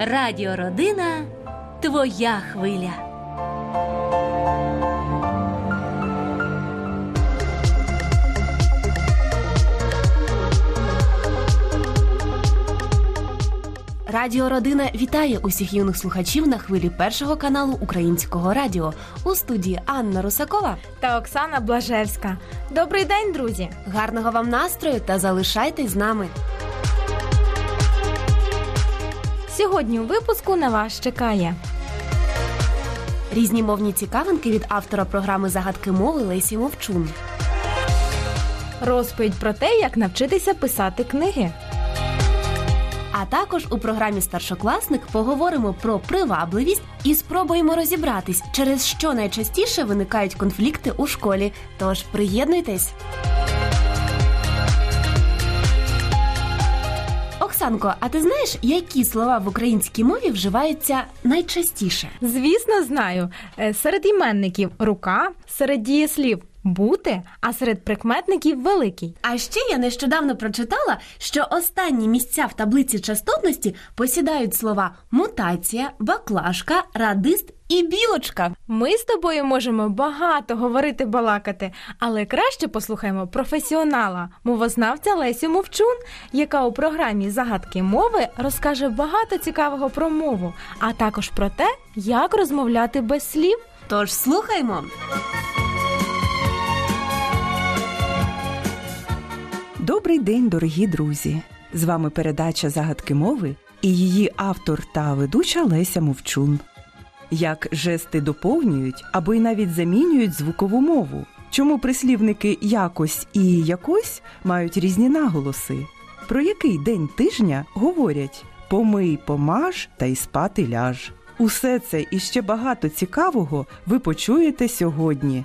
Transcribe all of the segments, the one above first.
Радіо Родина твоя хвиля. Радіо Родина вітає усіх юних слухачів на хвилі першого каналу Українського радіо у студії Анна Русакова та Оксана Блажевська. Добрий день, друзі! Гарного вам настрою та залишайтесь з нами. Сьогодні у випуску на вас чекає різні мовні цікавинки від автора програми Загадки мови Лесі Мовчун. Розповідь про те, як навчитися писати книги. А також у програмі Старшокласник поговоримо про привабливість і спробуємо розібратись, через що найчастіше виникають конфлікти у школі. Тож приєднуйтесь. Оксанко, а ти знаєш, які слова в українській мові вживаються найчастіше? Звісно, знаю. Е, серед іменників рука, серед дієслів бути, а серед прикметників великий. А ще я нещодавно прочитала, що останні місця в таблиці частотності посідають слова мутація, баклажка, радист і білочка. Ми з тобою можемо багато говорити балакати, але краще послухаємо професіонала, мовознавця Лесю Мовчун, яка у програмі Загадки мови розкаже багато цікавого про мову, а також про те, як розмовляти без слів. Тож слухаймо. Добрий день, дорогі друзі! З вами передача Загадки мови і її автор та ведуча Леся Мовчун. Як жести доповнюють або й навіть замінюють звукову мову. Чому прислівники якось і якось мають різні наголоси? Про який день тижня говорять помий, помаж та й спати ляж. Усе це і ще багато цікавого ви почуєте сьогодні.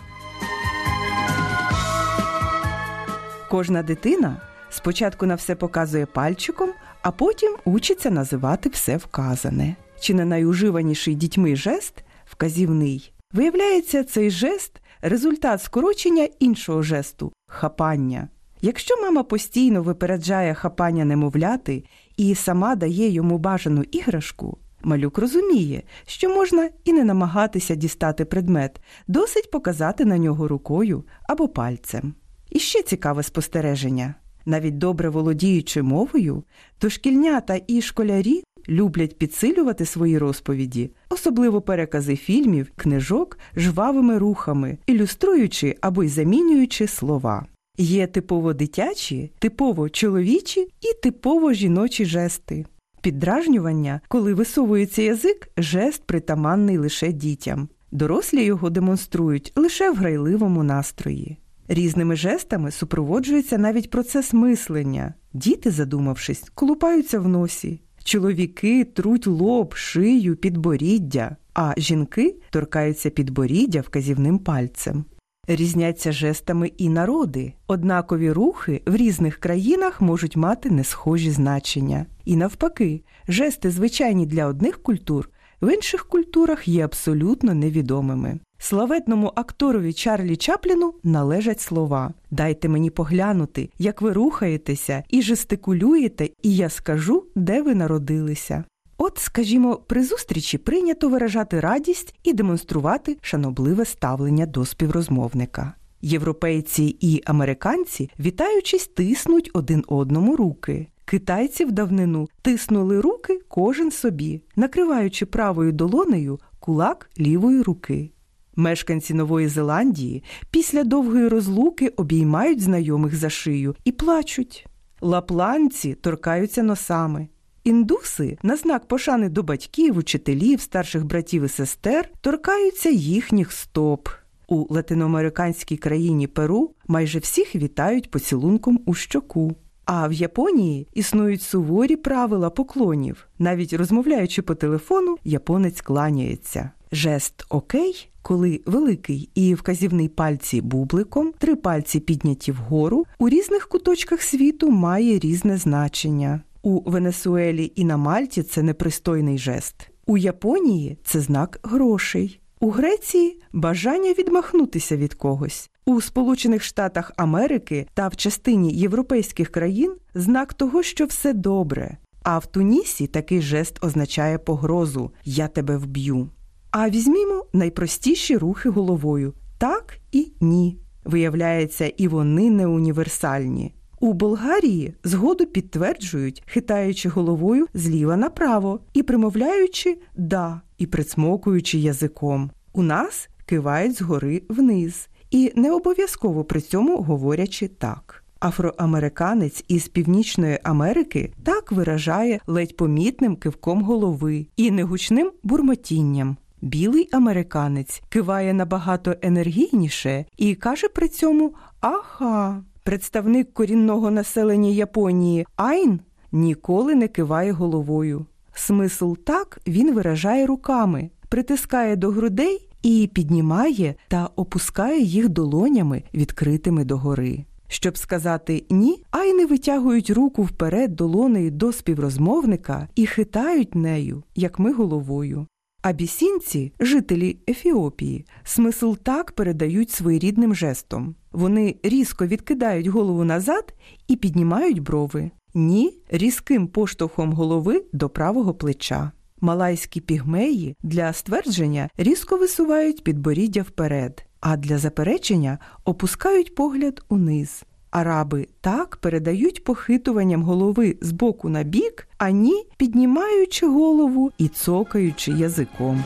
Кожна дитина спочатку на все показує пальчиком, а потім учиться називати все вказане. Чи не найуживаніший дітьми жест вказівний. Виявляється, цей жест результат скорочення іншого жесту хапання. Якщо мама постійно випереджає хапання немовляти і сама дає йому бажану іграшку, малюк розуміє, що можна і не намагатися дістати предмет, досить показати на нього рукою або пальцем. І ще цікаве спостереження. Навіть добре володіючи мовою, то шкільнята і школярі люблять підсилювати свої розповіді, особливо перекази фільмів, книжок жвавими рухами, ілюструючи або й замінюючи слова. Є типово дитячі, типово чоловічі і типово жіночі жести. Піддражнювання, коли висовується язик, жест притаманний лише дітям. Дорослі його демонструють лише в грайливому настрої. Різними жестами супроводжується навіть процес мислення. Діти, задумавшись, колупаються в носі. Чоловіки труть лоб, шию, підборіддя, а жінки торкаються підборіддя вказівним пальцем. Різняться жестами і народи. Однакові рухи в різних країнах можуть мати несхожі значення. І навпаки, жести, звичайні для одних культур, в інших культурах є абсолютно невідомими. Славетному акторові Чарлі Чапліну належать слова Дайте мені поглянути, як ви рухаєтеся і жестикулюєте, і я скажу, де ви народилися. От, скажімо, при зустрічі прийнято виражати радість і демонструвати шанобливе ставлення до співрозмовника. Європейці і американці, вітаючись, тиснуть один одному руки. Китайці в давнину тиснули руки кожен собі, накриваючи правою долонею кулак лівої руки. Мешканці Нової Зеландії після довгої розлуки обіймають знайомих за шию і плачуть. Лапланці торкаються носами. Індуси на знак пошани до батьків, учителів, старших братів і сестер торкаються їхніх стоп. У латиноамериканській країні Перу майже всіх вітають поцілунком у щоку. А в Японії існують суворі правила поклонів. Навіть розмовляючи по телефону, японець кланяється. Жест окей, коли великий і вказівний пальці бубликом, три пальці підняті вгору, у різних куточках світу має різне значення. У Венесуелі і на Мальті це непристойний жест. У Японії це знак грошей. У Греції бажання відмахнутися від когось. У Сполучених Штатах Америки та в частині європейських країн знак того, що все добре. А в Тунісі такий жест означає погрозу Я тебе вб'ю. А візьмімо найпростіші рухи головою так і ні. Виявляється, і вони не універсальні. У Болгарії згоду підтверджують, хитаючи головою зліва направо і примовляючи да і присмокуючи язиком. У нас кивають згори вниз, і не обов'язково при цьому говорячи так. Афроамериканець із Північної Америки так виражає ледь помітним кивком голови і негучним бурмотінням. Білий американець киває набагато енергійніше і каже при цьому Аха. Представник корінного населення Японії Айн ніколи не киває головою. Смисл так він виражає руками, притискає до грудей і піднімає та опускає їх долонями, відкритими догори. Щоб сказати ні, айни витягують руку вперед долонею до співрозмовника і хитають нею, як ми головою. Абісінці, жителі Ефіопії, смисл так передають своєрідним жестом. Вони різко відкидають голову назад і піднімають брови. Ні різким поштовхом голови до правого плеча. Малайські пігмеї для ствердження різко висувають підборіддя вперед, а для заперечення опускають погляд униз. Араби так передають похитуванням голови з боку на бік, а ні піднімаючи голову і цокаючи язиком.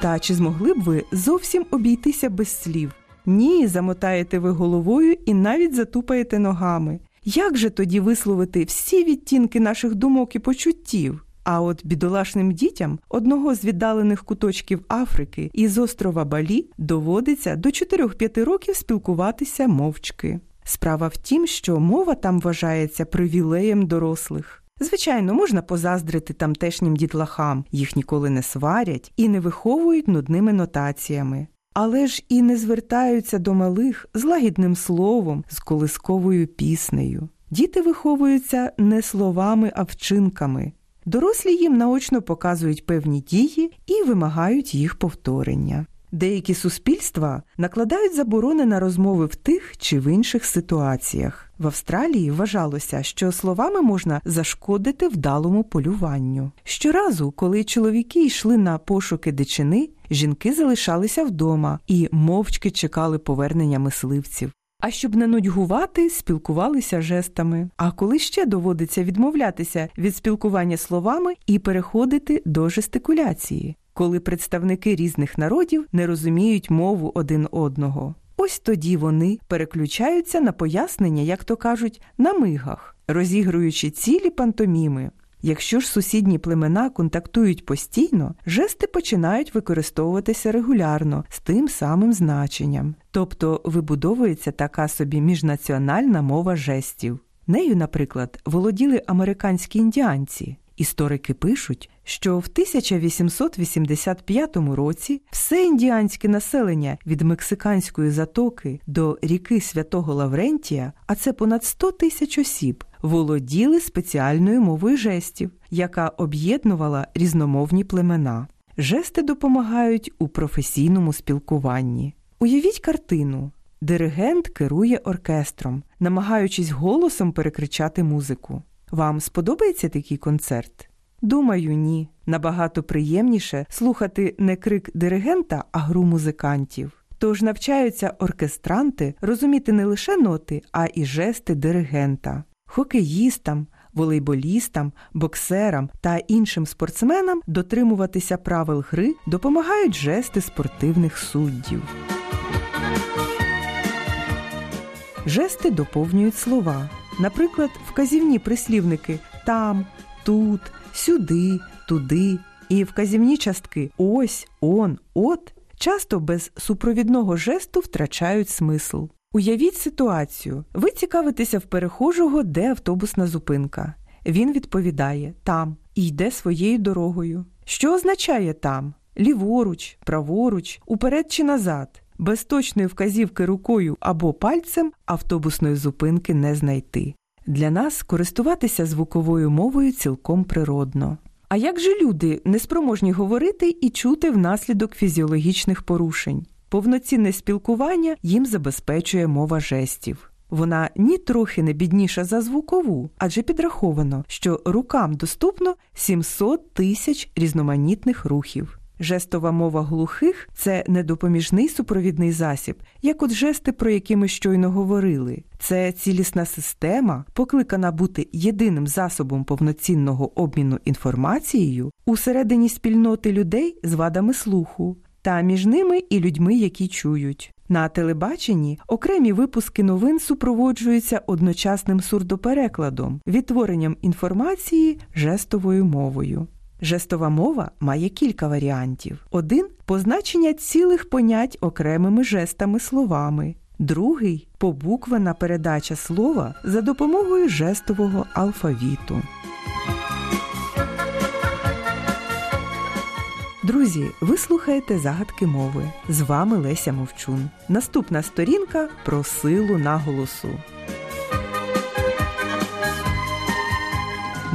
Та чи змогли б ви зовсім обійтися без слів? Ні, замотаєте ви головою і навіть затупаєте ногами. Як же тоді висловити всі відтінки наших думок і почуттів? А от бідолашним дітям одного з віддалених куточків Африки із острова Балі доводиться до 4-5 років спілкуватися мовчки. Справа в тім, що мова там вважається привілеєм дорослих. Звичайно, можна позаздрити тамтешнім дітлахам, їх ніколи не сварять і не виховують нудними нотаціями. Але ж і не звертаються до малих з лагідним словом, з колисковою піснею. Діти виховуються не словами, а вчинками. Дорослі їм наочно показують певні дії і вимагають їх повторення. Деякі суспільства накладають заборони на розмови в тих чи в інших ситуаціях. В Австралії вважалося, що словами можна зашкодити вдалому полюванню. Щоразу, коли чоловіки йшли на пошуки дичини, жінки залишалися вдома і мовчки чекали повернення мисливців. А щоб не нудьгувати, спілкувалися жестами. А коли ще доводиться відмовлятися від спілкування словами і переходити до жестикуляції, коли представники різних народів не розуміють мову один одного. Ось тоді вони переключаються на пояснення, як то кажуть, на мигах, розігруючи цілі пантоміми. Якщо ж сусідні племена контактують постійно, жести починають використовуватися регулярно з тим самим значенням, тобто вибудовується така собі міжнаціональна мова жестів. Нею, наприклад, володіли американські індіанці. Історики пишуть, що в 1885 році все індіанське населення від мексиканської затоки до ріки Святого Лаврентія, а це понад 100 тисяч осіб, володіли спеціальною мовою жестів, яка об'єднувала різномовні племена. Жести допомагають у професійному спілкуванні. Уявіть картину. Диригент керує оркестром, намагаючись голосом перекричати музику. Вам сподобається такий концерт? Думаю, ні. Набагато приємніше слухати не крик диригента, а гру музикантів. Тож навчаються оркестранти розуміти не лише ноти, а і жести диригента. Хокеїстам, волейболістам, боксерам та іншим спортсменам дотримуватися правил гри допомагають жести спортивних суддів. Жести доповнюють слова. Наприклад, вказівні прислівники там, тут, сюди, туди і вказівні частки ось, он, от часто без супровідного жесту втрачають смисл. Уявіть ситуацію. Ви цікавитеся в перехожого, де автобусна зупинка. Він відповідає там і йде своєю дорогою. Що означає там? Ліворуч, праворуч, уперед чи назад. Без точної вказівки рукою або пальцем автобусної зупинки не знайти. Для нас користуватися звуковою мовою цілком природно. А як же люди неспроможні говорити і чути внаслідок фізіологічних порушень? Повноцінне спілкування їм забезпечує мова жестів. Вона нітрохи не бідніша за звукову, адже підраховано, що рукам доступно 700 тисяч різноманітних рухів. Жестова мова глухих це не допоміжний супровідний засіб, як от жести, про які ми щойно говорили. Це цілісна система, покликана бути єдиним засобом повноцінного обміну інформацією усередині спільноти людей з вадами слуху, та між ними і людьми, які чують. На телебаченні окремі випуски новин супроводжуються одночасним сурдоперекладом, відтворенням інформації жестовою мовою. Жестова мова має кілька варіантів: один позначення цілих понять окремими жестами словами, другий побуквена передача слова за допомогою жестового алфавіту. Друзі, ви слухаєте загадки мови. З вами Леся Мовчун. Наступна сторінка про силу наголосу.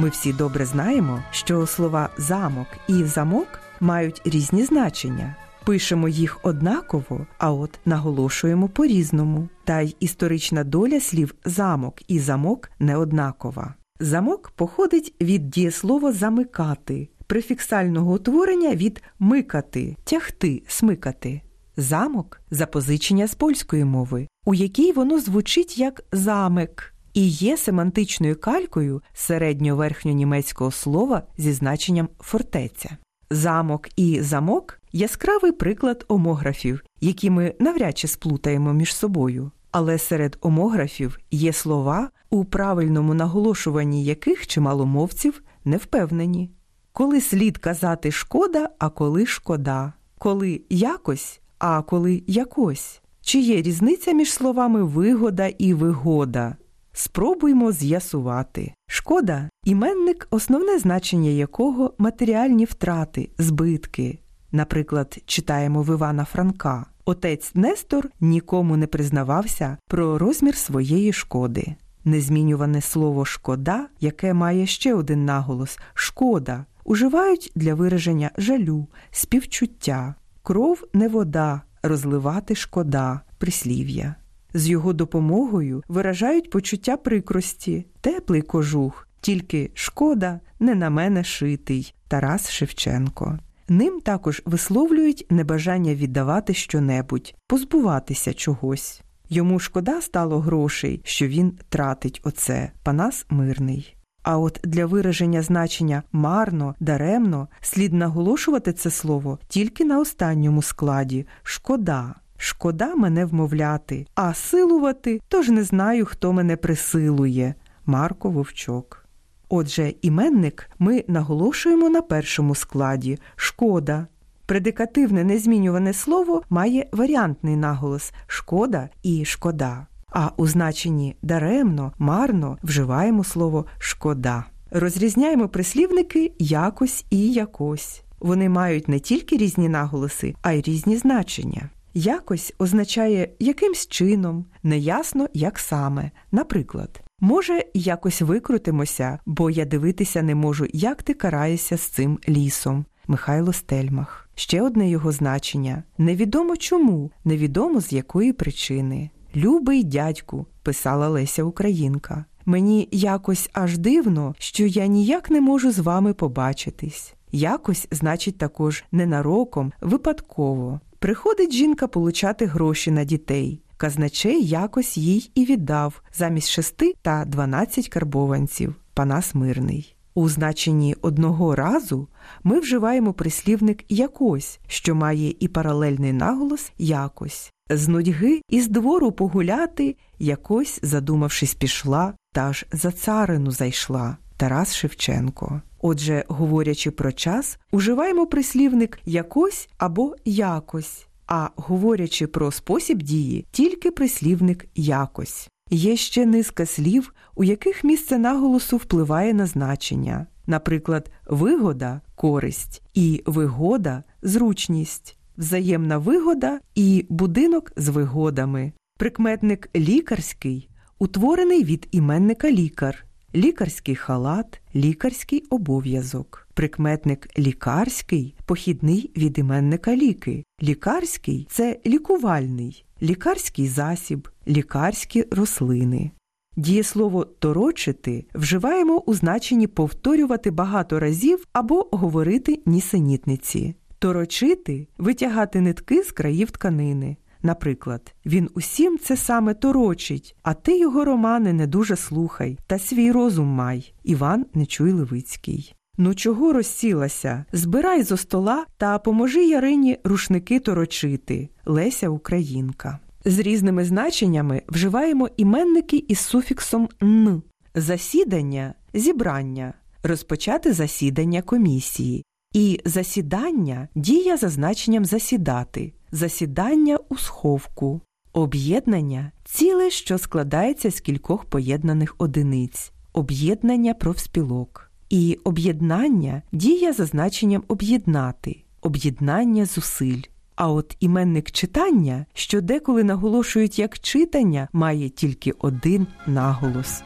Ми всі добре знаємо, що слова замок і замок мають різні значення. Пишемо їх однаково, а от наголошуємо по-різному. Та й історична доля слів замок і замок не однакова. Замок походить від дієслова замикати, префіксального утворення від микати, тягти, смикати. Замок запозичення з польської мови, у якій воно звучить як замик і є семантичною калькою середньо-верхньонімецького слова зі значенням фортеця. Замок і замок яскравий приклад омографів, які ми навряд чи сплутаємо між собою. Але серед омографів є слова, у правильному наголошуванні яких чимало мовців не впевнені. Коли слід казати шкода, а коли шкода, коли якось, а коли якось. Чи є різниця між словами вигода і вигода? Спробуймо з'ясувати. Шкода іменник, основне значення якого матеріальні втрати, збитки. Наприклад, читаємо в Івана Франка. Отець Нестор нікому не признавався про розмір своєї шкоди. Незмінюване слово шкода, яке має ще один наголос шкода, уживають для вираження жалю, співчуття, кров не вода, розливати шкода, прислів'я. З його допомогою виражають почуття прикрості, теплий кожух, тільки шкода не на мене шитий Тарас Шевченко. Ним також висловлюють небажання віддавати щонебудь, позбуватися чогось. Йому шкода стало грошей, що він тратить оце, Панас мирний. А от для вираження значення марно, даремно слід наголошувати це слово тільки на останньому складі шкода. Шкода мене вмовляти, а силувати тож не знаю, хто мене присилує. Марко Вовчок. Отже, іменник ми наголошуємо на першому складі шкода. Предикативне незмінюване слово має варіантний наголос шкода і шкода. А у значенні даремно, марно вживаємо слово шкода. Розрізняємо прислівники якось і якось. Вони мають не тільки різні наголоси, а й різні значення. Якось означає якимсь чином, неясно, як саме. Наприклад, може, якось викрутимося, бо я дивитися не можу, як ти караєшся з цим лісом. Михайло Стельмах. Ще одне його значення невідомо чому, невідомо з якої причини. Любий дядьку, писала Леся Українка. Мені якось аж дивно, що я ніяк не можу з вами побачитись. Якось, значить, також ненароком, випадково. Приходить жінка получати гроші на дітей. Казначей якось їй і віддав замість шести та дванадцять карбованців. Панас мирний. У значенні одного разу ми вживаємо прислівник якось, що має і паралельний наголос якось. З нудьги із двору погуляти, якось, задумавшись, пішла, та ж за царину зайшла. Тарас Шевченко. Отже, говорячи про час, уживаємо прислівник якось або якось, а говорячи про спосіб дії, тільки прислівник якось. Є ще низка слів, у яких місце наголосу впливає на значення, наприклад, вигода користь і вигода зручність, взаємна вигода і будинок з вигодами. Прикметник лікарський утворений від іменника лікар лікарський халат, лікарський обов'язок. Прикметник лікарський похідний від іменника ліки. Лікарський це лікувальний, лікарський засіб, лікарські рослини. Дієслово торочити вживаємо у значенні повторювати багато разів або говорити нісенітниці. Торочити витягати нитки з країв тканини. Наприклад, він усім це саме торочить, а ти його романи не дуже слухай, та свій розум май. Іван Нечуй Левицький. Ну чого розсілася? Збирай зо стола та поможи Ярині рушники торочити. Леся Українка. З різними значеннями вживаємо іменники із суфіксом н. Засідання зібрання, розпочати засідання комісії. І засідання дія за значенням засідати, засідання у сховку, об'єднання ціле, що складається з кількох поєднаних одиниць, об'єднання профспілок. І об'єднання дія за значенням об'єднати, об'єднання зусиль. А от іменник читання, що деколи наголошують як читання, має тільки один наголос.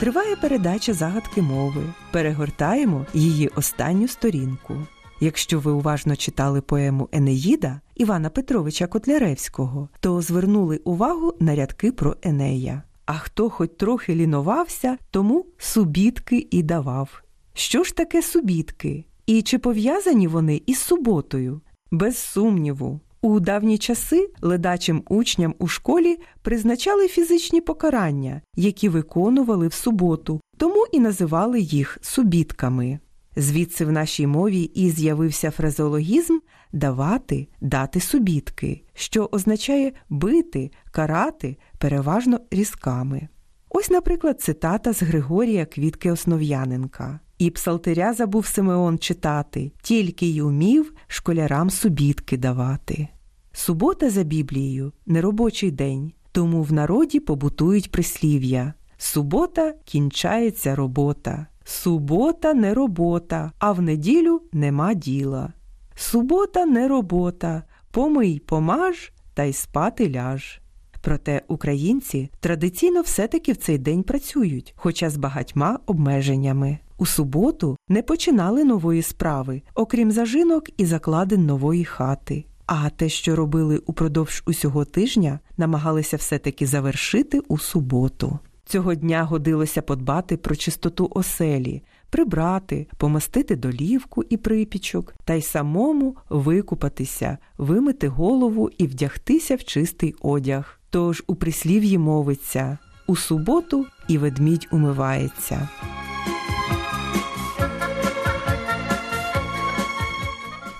Триває передача загадки мови. Перегортаємо її останню сторінку. Якщо ви уважно читали поему Енеїда Івана Петровича Котляревського, то звернули увагу на рядки про Енея. А хто хоч трохи лінувався, тому субітки і давав. Що ж таке субітки? І чи пов'язані вони із суботою? Без сумніву. У давні часи ледачим учням у школі призначали фізичні покарання, які виконували в суботу, тому і називали їх субітками. Звідси в нашій мові і з'явився фразеологізм давати, дати субітки, що означає бити, карати переважно різками. Ось, наприклад, цитата з Григорія Квітки Основ'яненка. І псалтиря забув Симеон читати, тільки й умів школярам субітки давати. Субота за Біблією неробочий день, тому в народі побутують прислів'я. Субота кінчається робота. Субота не робота, а в неділю нема діла. Субота не робота, помий помаж та й спати ляж. Проте українці традиційно все-таки в цей день працюють, хоча з багатьма обмеженнями. У суботу не починали нової справи, окрім зажинок і закладин нової хати. А те, що робили упродовж усього тижня, намагалися все-таки завершити у суботу. Цього дня годилося подбати про чистоту оселі, прибрати, помастити долівку і припічок, та й самому викупатися, вимити голову і вдягтися в чистий одяг. Тож у прислів'ї мовиться у суботу і ведмідь умивається.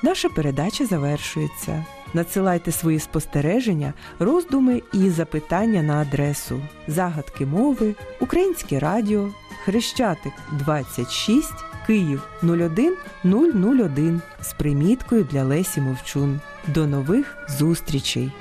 Наша передача завершується. Надсилайте свої спостереження, роздуми і запитання на адресу Загадки мови, Українське радіо, Хрещатик 26, Київ 01001 з приміткою для Лесі Мовчун. До нових зустрічей!